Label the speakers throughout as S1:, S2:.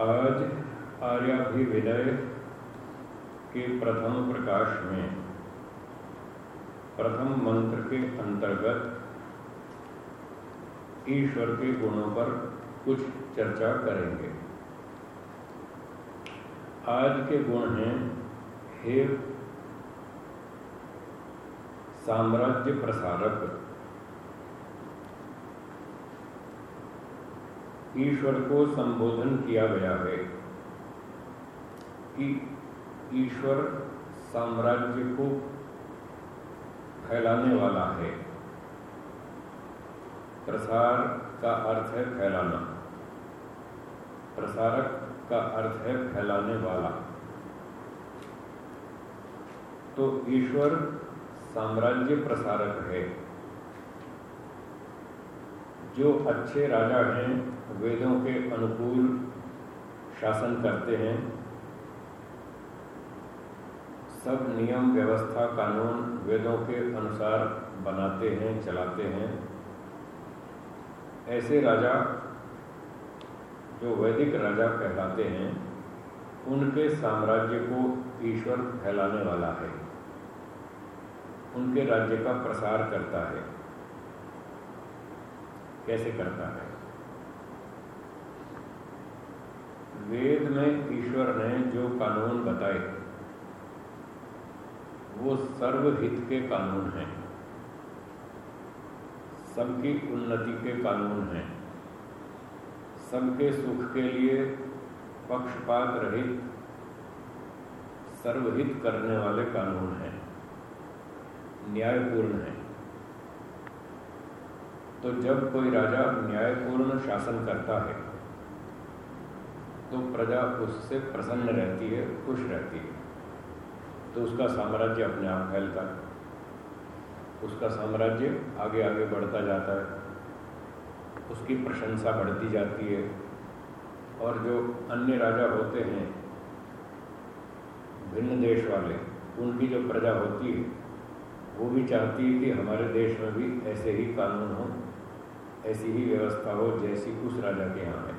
S1: आज आर्याभिविदय के प्रथम प्रकाश में, प्रथम मंत्र के अंतर्गत ईश्वर के गुणों पर कुछ चर्चा करेंगे। आज के गुण हैं, हे साम्राज्य प्रसारक ईश्वर को संबोधन किया गया है कि ईश्वर साम्राज्य को फैलाने वाला है। प्रसार का अर्थ है फैलाना। प्रसारक का अर्थ है फैलाने वाला। तो ईश्वर साम्राज्य प्रसारक है। जो अच्छे राजा हैं, वेदों के अनुकूल शासन करते हैं। सब नियम, व्यवस्था, कानून वेदों के अनुसार बनाते हैं, चलाते हैं। ऐसे राजा जो वैदिक राजा कहलाते हैं, उनके साम्राज्य को ईश्वर फैलाने वाला है। उनके राज्य का प्रसार करता है। कैसे करता है? वेद में ईश्वर ने जो कानून बताए। वो सर्वहित के कानून हैं। सबकी उन्नति के कानून हैं। सबके सुख के लिए पक्षपात रहित, सर्वहित करने वाले कानून हैं। न्यायपूर्ण हैं। तो जब कोई राजा न्यायपूर्ण शासन करता है तो प्रजा उससे प्रसन्न रहती है, खुश रहती है। तो उसका साम्राज्य अपने आप फैलता है। उसका साम्राज्य आगे आगे बढ़ता जाता है। उसकी प्रशंसा बढ़ती जाती है। और जो अन्य राजा होते हैं, भिन्न देश वाले, उनकी जो प्रजा होती है, वो भी चाहती है कि हमारे देश में भी ऐसे ही कानून हो। ऐसी ही व्यवस्था हो जैसी उस राजा के यहाँ है।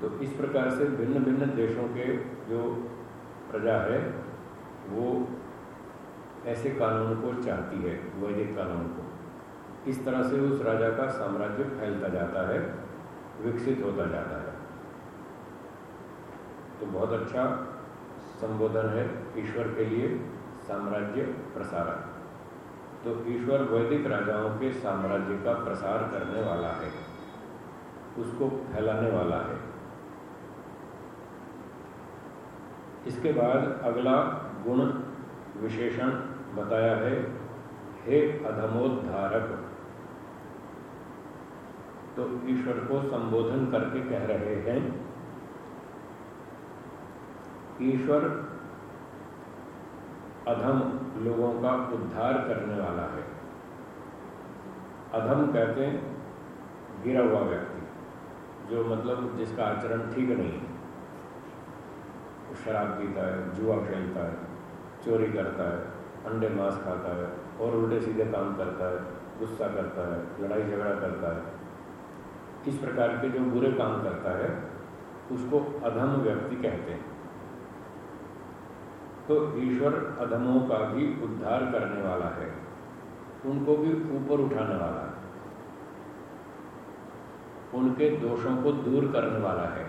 S1: तो इस प्रकार से भिन्न भिन्न देशों के जो प्रजा है, वो ऐसे कानून को चाहती है, वैदिक कानून को। इस तरह से उस राजा का साम्राज्य फैलता जाता है, विकसित होता जाता है। तो बहुत अच्छा संबोधन है ईश्वर के लिए साम्राज्य प्रसारक तो ईश्वर वैदिक राजाओं के साम्राज्य का प्रसार करने वाला है। उसको फैलाने वाला है। इसके बाद अगला गुण विशेषण बताया है, हे अधमोद्धारक। तो ईश्वर को संबोधन करके कह रहे हैं, ईश्वर अधम लोगों का उद्धार करने वाला है। अधम कहते हैं, गिरा हुआ व्यक्ति, जो मतलब जिसका आचरण ठीक नहीं है। वो शराब पीता है, जुआ खेलता है, चोरी करता है, अंडे मांस खाता है और उल्टे सीधे काम करता है, गुस्सा करता है, लड़ाई झगड़ा करता है। इस प्रकार के जो बुरे काम करता है, उसको अधम व्यक्ति कहते हैं। तो ईश्वर अधमों का भी उद्धार करने वाला है। उनको भी ऊपर उठाने वाला है। उनके दोषों को दूर करने वाला है।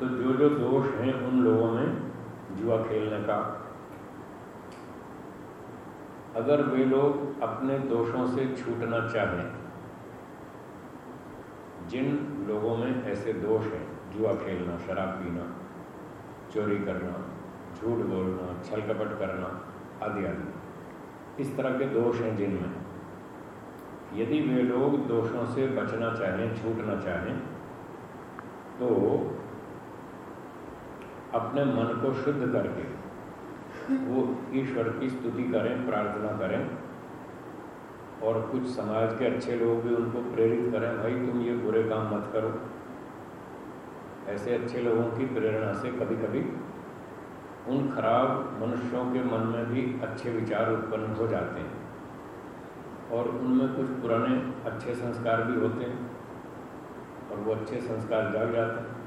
S1: तो जो जो दोष हैं उन लोगों में जुआ खेलने का। अगर वे लोग अपने दोषों से छूटना चाहें, जिन लोगों में ऐसे दोष हैं जुआ खेलना, शराब पीना, चोरी करना, झूठ बोलना, छल कपट करना आदि आदि। इस तरह के दोष हैं जिनमें। यदि वे लोग दोषों से बचना चाहें, छूटना चाहें तो अपने मन को शुद्ध करके, वो ईश्वर की स्तुति करें, प्रार्थना करें, और कुछ समाज के अच्छे लोग भी उनको प्रेरित करें, भाई, तुम ये बुरे काम मत करो। ऐसे अच्छे लोगों की प्रेरणा से कभी कभी उन खराब मनुष्यों के मन में भी अच्छे विचार उत्पन्न हो जाते हैं। और उनमें कुछ पुराने अच्छे संस्कार भी होते हैं और वो अच्छे संस्कार जाग जाते हैं।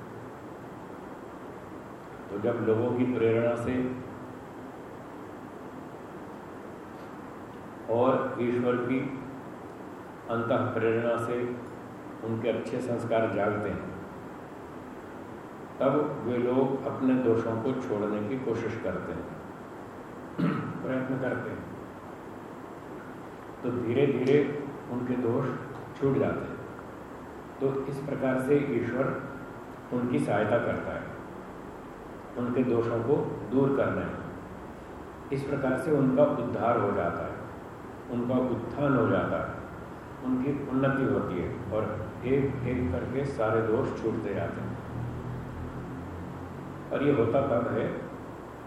S1: तो जब लोगों की प्रेरणा से और ईश्वर की अंत प्रेरणा से उनके अच्छे संस्कार जागते हैं तब वे लोग अपने दोषों को छोड़ने की कोशिश करते हैं। प्रयत्न करते हैं। तो धीरे धीरे उनके दोष छूट जाते हैं। तो इस प्रकार से ईश्वर उनकी सहायता करता है। उनके दोषों को दूर करने में इस प्रकार से उनका उद्धार हो जाता है। उनका उत्थान हो जाता है। उनकी उन्नति होती है और एक एक करके सारे दोष छूटते जाते हैं। और ये होता तब है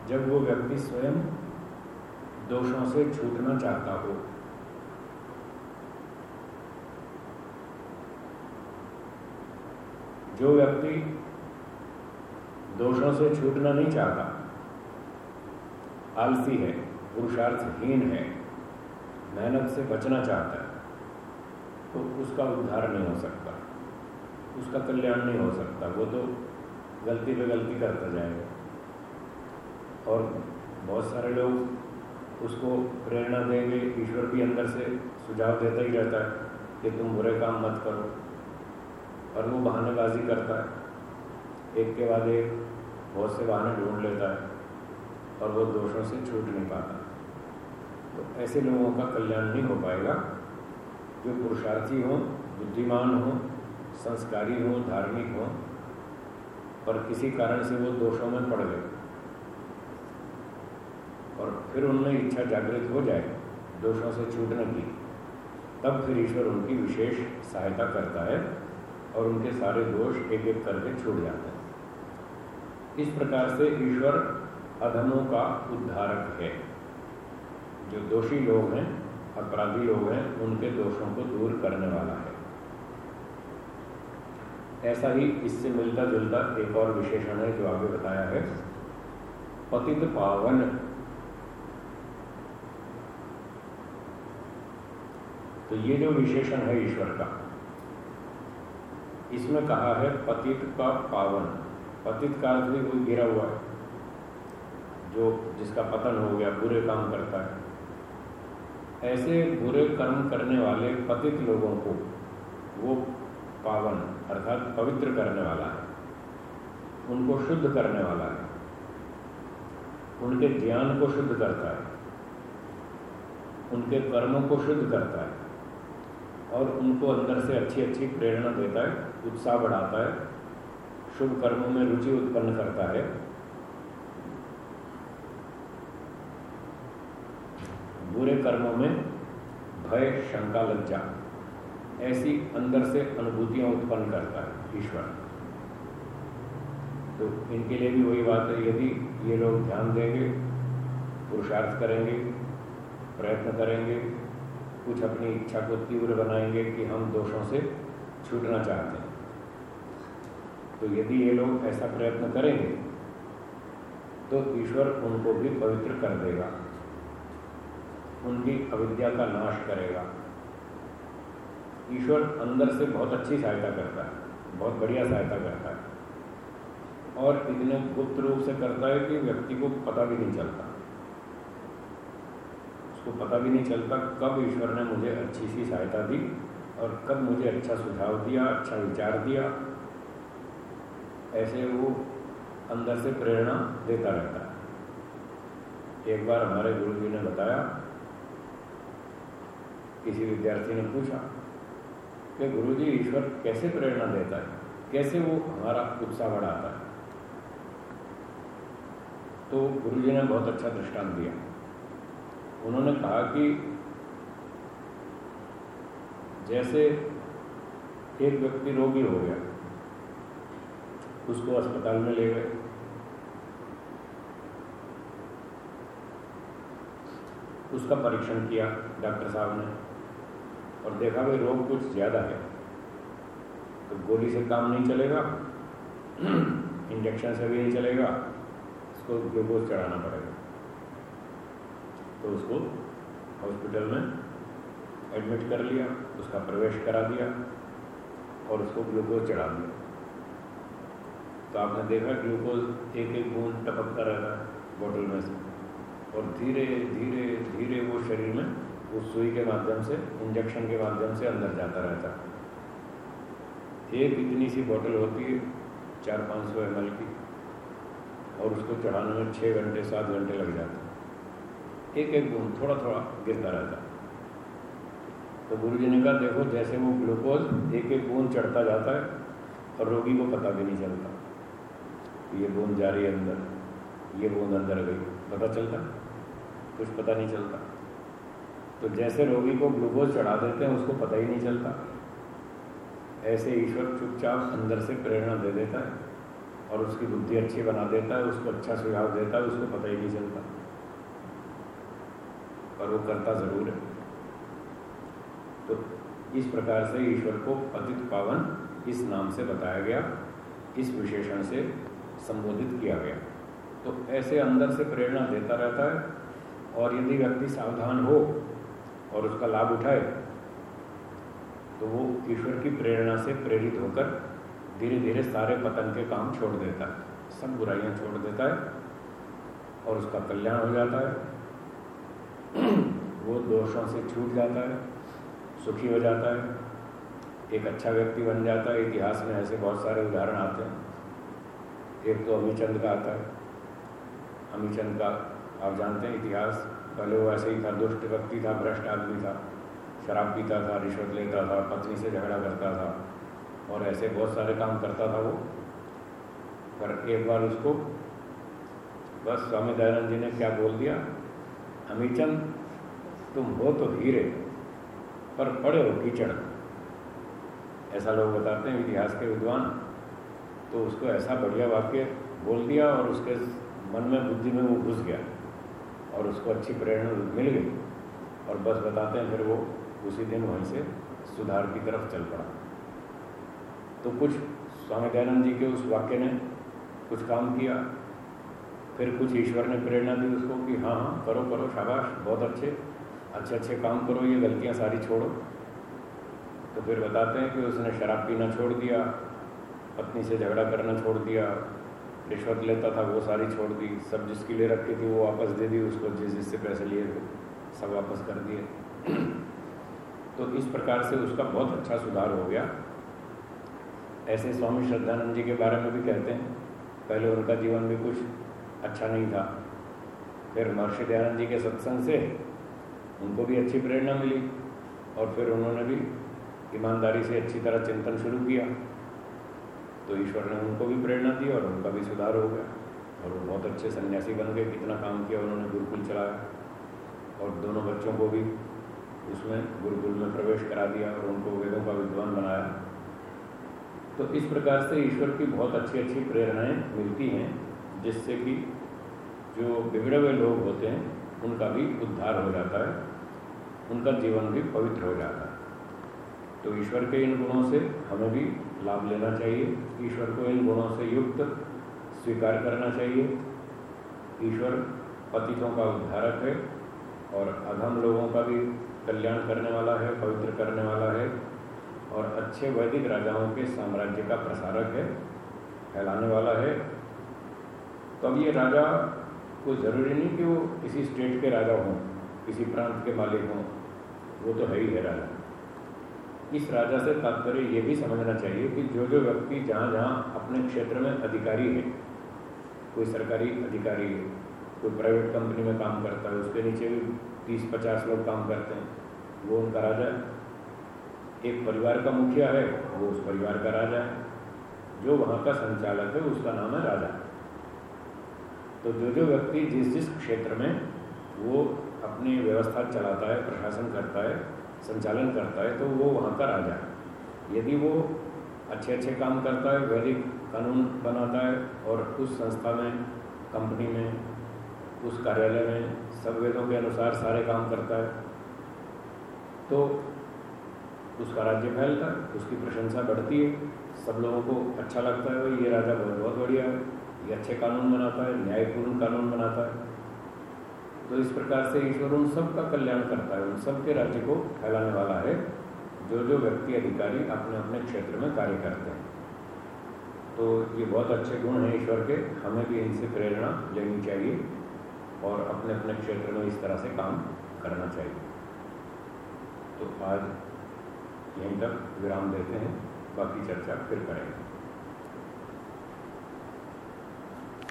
S1: जब वो व्यक्ति स्वयं दोषों से छूटना चाहता हो। जो व्यक्ति दोषों से छूटना नहीं चाहता, आलसी है, पुरुषार्थहीन है, मेहनत से बचना चाहता है तो उसका उद्धार नहीं हो सकता, उसका कल्याण नहीं हो सकता, वो तो गलती पे गलती करता जाएगा। और बहुत सारे लोग उसको प्रेरणा देंगे, ईश्वर भी अंदर से सुझाव देता ही रहता है कि तुम बुरे काम मत करो। और वो बहानेबाजी करता है। एक के बाद एक बहुत से बहाने ढूंढ लेता है और वो दोषों से छूट नहीं पाता। तो ऐसे लोगों का कल्याण नहीं हो पाएगा। जो पुरुषार्थी हों, बुद्धिमान हों, संस्कारी हों, धार्मिक हों पर किसी कारण से वो दोषों में पड़ गए। और फिर उनमें इच्छा जागृत हो जाए, दोषों से छूटने की, तब फिर ईश्वर उनकी विशेष सहायता करता है और उनके सारे दोष एक एक करके छूट जाते हैं। इस प्रकार से ईश्वर अधमों का उद्धारक है। जो दोषी लोग हैं, अपराधी लोग हैं, उनके दोषों को दूर करने वाला है। ऐसा ही इससे मिलता जुलता एक और विशेषण है जो आगे बताया है। पतित पावन। तो ये जो विशेषण है ईश्वर का, इसमें कहा है पतित का पावन। पतित का अर्थ भी कोई गिरा हुआ है, जो जिसका पतन हो गया, बुरे काम करता है। ऐसे बुरे कर्म करने वाले पतित लोगों को वो पावन अर्थात पवित्र करने वाला है। उनको शुद्ध करने वाला है। उनके ज्ञान को शुद्ध करता है। उनके कर्मों को शुद्ध करता है। और उनको अंदर से अच्छी अच्छी प्रेरणा देता है, उत्साह बढ़ाता है, शुभ कर्मों में रुचि उत्पन्न करता है। बुरे कर्मों में भय, शंका, लज्जा। ऐसी अंदर से अनुभूतियाँ उत्पन्न करता है ईश्वर। तो इनके लिए भी वही बात है, यदि ये लोग ध्यान देंगे, पुरुषार्थ करेंगे, प्रयत्न करेंगे, कुछ अपनी इच्छा को तीव्र बनाएँगे कि हम दोषों से छूटना चाहते हैं तो यदि ये लोग ऐसा प्रयत्न करेंगे तो ईश्वर उनको भी पवित्र कर देगा, उनकी अविद्या का नाश करेगा। ईश्वर अंदर से बहुत अच्छी सहायता करता है, बहुत बढ़िया सहायता करता है। और इतने गुप्त रूप से करता है कि व्यक्ति को पता भी नहीं चलता। उसको पता भी नहीं चलता कब ईश्वर ने मुझे अच्छी सी सहायता दी और कब मुझे अच्छा सुझाव दिया अच्छा विचार दिया। ऐसे वो अंदर से प्रेरणा देता रहता है। एक बार हमारे गुरु जी ने बताया, किसी विद्यार्थी ने पूछा कि गुरु जी ईश्वर कैसे प्रेरणा देता है? कैसे वो हमारा उत्साह बढ़ाता है? तो गुरु जी ने बहुत अच्छा दृष्टांत दिया। उन्होंने कहा कि जैसे एक व्यक्ति रोगी हो गया, उसको अस्पताल में ले गए। उसका परीक्षण किया डॉक्टर साहब ने। और देखा भाई रोग कुछ ज़्यादा है तो गोली से काम नहीं चलेगा, इंजेक्शन से भी नहीं चलेगा, उसको ग्लूकोज चढ़ाना पड़ेगा। तो उसको हॉस्पिटल में एडमिट कर लिया, उसका प्रवेश करा दिया और उसको ग्लूकोज चढ़ा दिया। तो आपने देखा ग्लूकोज एक एक बूंद टपकता रहता है बोतल में से और धीरे धीरे धीरे वो शरीर में उस सुई के माध्यम से इंजेक्शन के माध्यम से अंदर जाता रहता है। एक इतनी सी बोतल होती है चार पाँच सौ एम की, और उसको चढ़ाने में छः घंटे, सात घंटे लग जाते हैं। एक एक बूंद थोड़ा थोड़ा गिरता रहता तो गुरु जी ने कहा, देखो, जैसे वो ग्लूकोज एक एक बूंद चढ़ता जाता है, और रोगी को पता भी नहीं चलता ये बूंद जा रही है अंदर, ये बूंद अंदर गई। पता चलता? कुछ पता नहीं चलता? तो जैसे रोगी को ग्लूकोज चढ़ा देते हैं, उसको पता ही नहीं चलता। ऐसे ईश्वर चुपचाप अंदर से प्रेरणा दे देता है और उसकी बुद्धि अच्छी बना देता है, उसको अच्छा सुझाव देता है, उसको पता ही नहीं चलता। पर वो करता ज़रूर है। तो इस प्रकार से ईश्वर को पतित पावन इस नाम से बताया गया, इस विशेषण से संबोधित किया गया। तो ऐसे अंदर से प्रेरणा देता रहता है और यदि व्यक्ति सावधान हो और उसका लाभ उठाए तो वो ईश्वर की प्रेरणा से प्रेरित होकर धीरे धीरे सारे पतन के काम छोड़ देता है। सब बुराइयाँ छोड़ देता है और उसका कल्याण हो जाता है। वो दोषों से छूट जाता है, सुखी हो जाता है, एक अच्छा व्यक्ति बन जाता है। इतिहास में ऐसे बहुत सारे उदाहरण आते हैं। एक तो अमीचंद का आता है। अमीचंद का आप जानते हैं इतिहास पहले वो ऐसे ही था, दुष्ट व्यक्ति था, भ्रष्ट आदमी था, शराब पीता था, रिश्वत लेता था, पत्नी से झगड़ा करता था और ऐसे बहुत सारे काम करता था वो। पर एक बार उसको, बस स्वामी दयानंद जी ने क्या बोल दिया? अमीचंद तुम हो तो हीरे, पर पड़े हो कीचड़। ऐसा लोग बताते हैं, इतिहास के विद्वान तो उसको ऐसा बढ़िया वाक्य बोल दिया और उसके मन में, बुद्धि में वो घुस गया। और उसको अच्छी प्रेरणा मिल गई। और बस बताते हैं, फिर वो उसी दिन वहीं से सुधार की तरफ़ चल पड़ा। तो कुछ स्वामी दयानंद जी के उस वाक्य ने कुछ काम किया। फिर कुछ ईश्वर ने प्रेरणा दी उसको कि हाँ हाँ करो करो, शाबाश, बहुत अच्छे अच्छे अच्छे काम करो, ये गलतियाँ सारी छोड़ो। तो फिर बताते हैं कि उसने शराब पीना छोड़ दिया, पत्नी से झगड़ा करना छोड़ दिया रिश्वत लेता था, वो सारी छोड़ दी, सब जिसकी ले रखी थी वो वापस दे दी, उसको जिस जिससे पैसे लिए थे, सब वापस कर दिए। तो इस प्रकार से उसका बहुत अच्छा सुधार हो गया। ऐसे स्वामी श्रद्धानंद जी के बारे में भी कहते हैं। पहले उनका जीवन भी कुछ अच्छा नहीं था। फिर महर्षि दयानंद जी के सत्संग से उनको भी अच्छी प्रेरणा मिली और फिर उन्होंने भी ईमानदारी से अच्छी तरह चिंतन शुरू किया। तो ईश्वर ने उनको भी प्रेरणा दी और उनका भी सुधार हो गया। और वो बहुत अच्छे सन्यासी बन गए, कितना काम किया उन्होंने, गुरुकुल चलाया। और दोनों बच्चों को भी उसमें गुरुकुल में प्रवेश करा दिया और उनको वेदों का विद्वान बनाया। तो इस प्रकार से ईश्वर की बहुत अच्छी अच्छी प्रेरणाएँ मिलती हैं, जिससे कि जो बिगड़े हुए लोग होते हैं, उनका भी उद्धार हो जाता है, उनका जीवन भी पवित्र हो जाता है। तो ईश्वर के इन गुणों से हमें भी लाभ लेना चाहिए। ईश्वर को इन गुणों से युक्त स्वीकार करना चाहिए। ईश्वर पतितों का उद्धारक है और अधम लोगों का भी कल्याण करने वाला है, पवित्र करने वाला है और अच्छे वैदिक राजाओं के साम्राज्य का प्रसारक है, फैलाने वाला है। तो अब ये राजा कोई ज़रूरी नहीं कि वो किसी स्टेट के राजा हों, किसी प्रांत के मालिक हों, वो तो है ही है राजा। इस राजा से तात्पर्य ये भी समझना चाहिए कि जो जो व्यक्ति जहाँ जहाँ अपने क्षेत्र में अधिकारी है, कोई सरकारी अधिकारी है, कोई प्राइवेट कंपनी में काम करता है, उसके नीचे भी तीस पचास लोग काम करते हैं, वो उनका राजा है। एक परिवार का मुखिया है, वो उस परिवार का राजा है। जो वहाँ का संचालक है, उसका नाम है राजा। तो जो जो व्यक्ति जिस जिस क्षेत्र में वो अपनी व्यवस्था चलाता है, प्रशासन करता है संचालन करता है तो वो वहाँ का राजा है यदि वो अच्छे अच्छे काम करता है, वैदिक कानून बनाता है, और उस संस्था में, कंपनी में, उस कार्यालय में, सब वेदों के अनुसार सारे काम करता है तो उसका राज्य फैलता है, उसकी प्रशंसा बढ़ती है, सब लोगों को अच्छा लगता है, भाई, ये राजा बहुत बहुत बढ़िया है, ये अच्छे कानून बनाता है, न्यायपूर्ण कानून बनाता है। तो इस प्रकार से ईश्वर उन सब का कल्याण करता है, उन सब के राज्य को फैलाने वाला है, जो जो व्यक्ति अधिकारी अपने अपने क्षेत्र में कार्य करते हैं। तो ये बहुत अच्छे गुण हैं ईश्वर के, हमें भी इनसे प्रेरणा लेनी चाहिए और अपने अपने क्षेत्र में इस तरह से काम करना चाहिए। तो आज यहीं तक विराम देते हैं, बाकी चर्चा फिर करेंगे।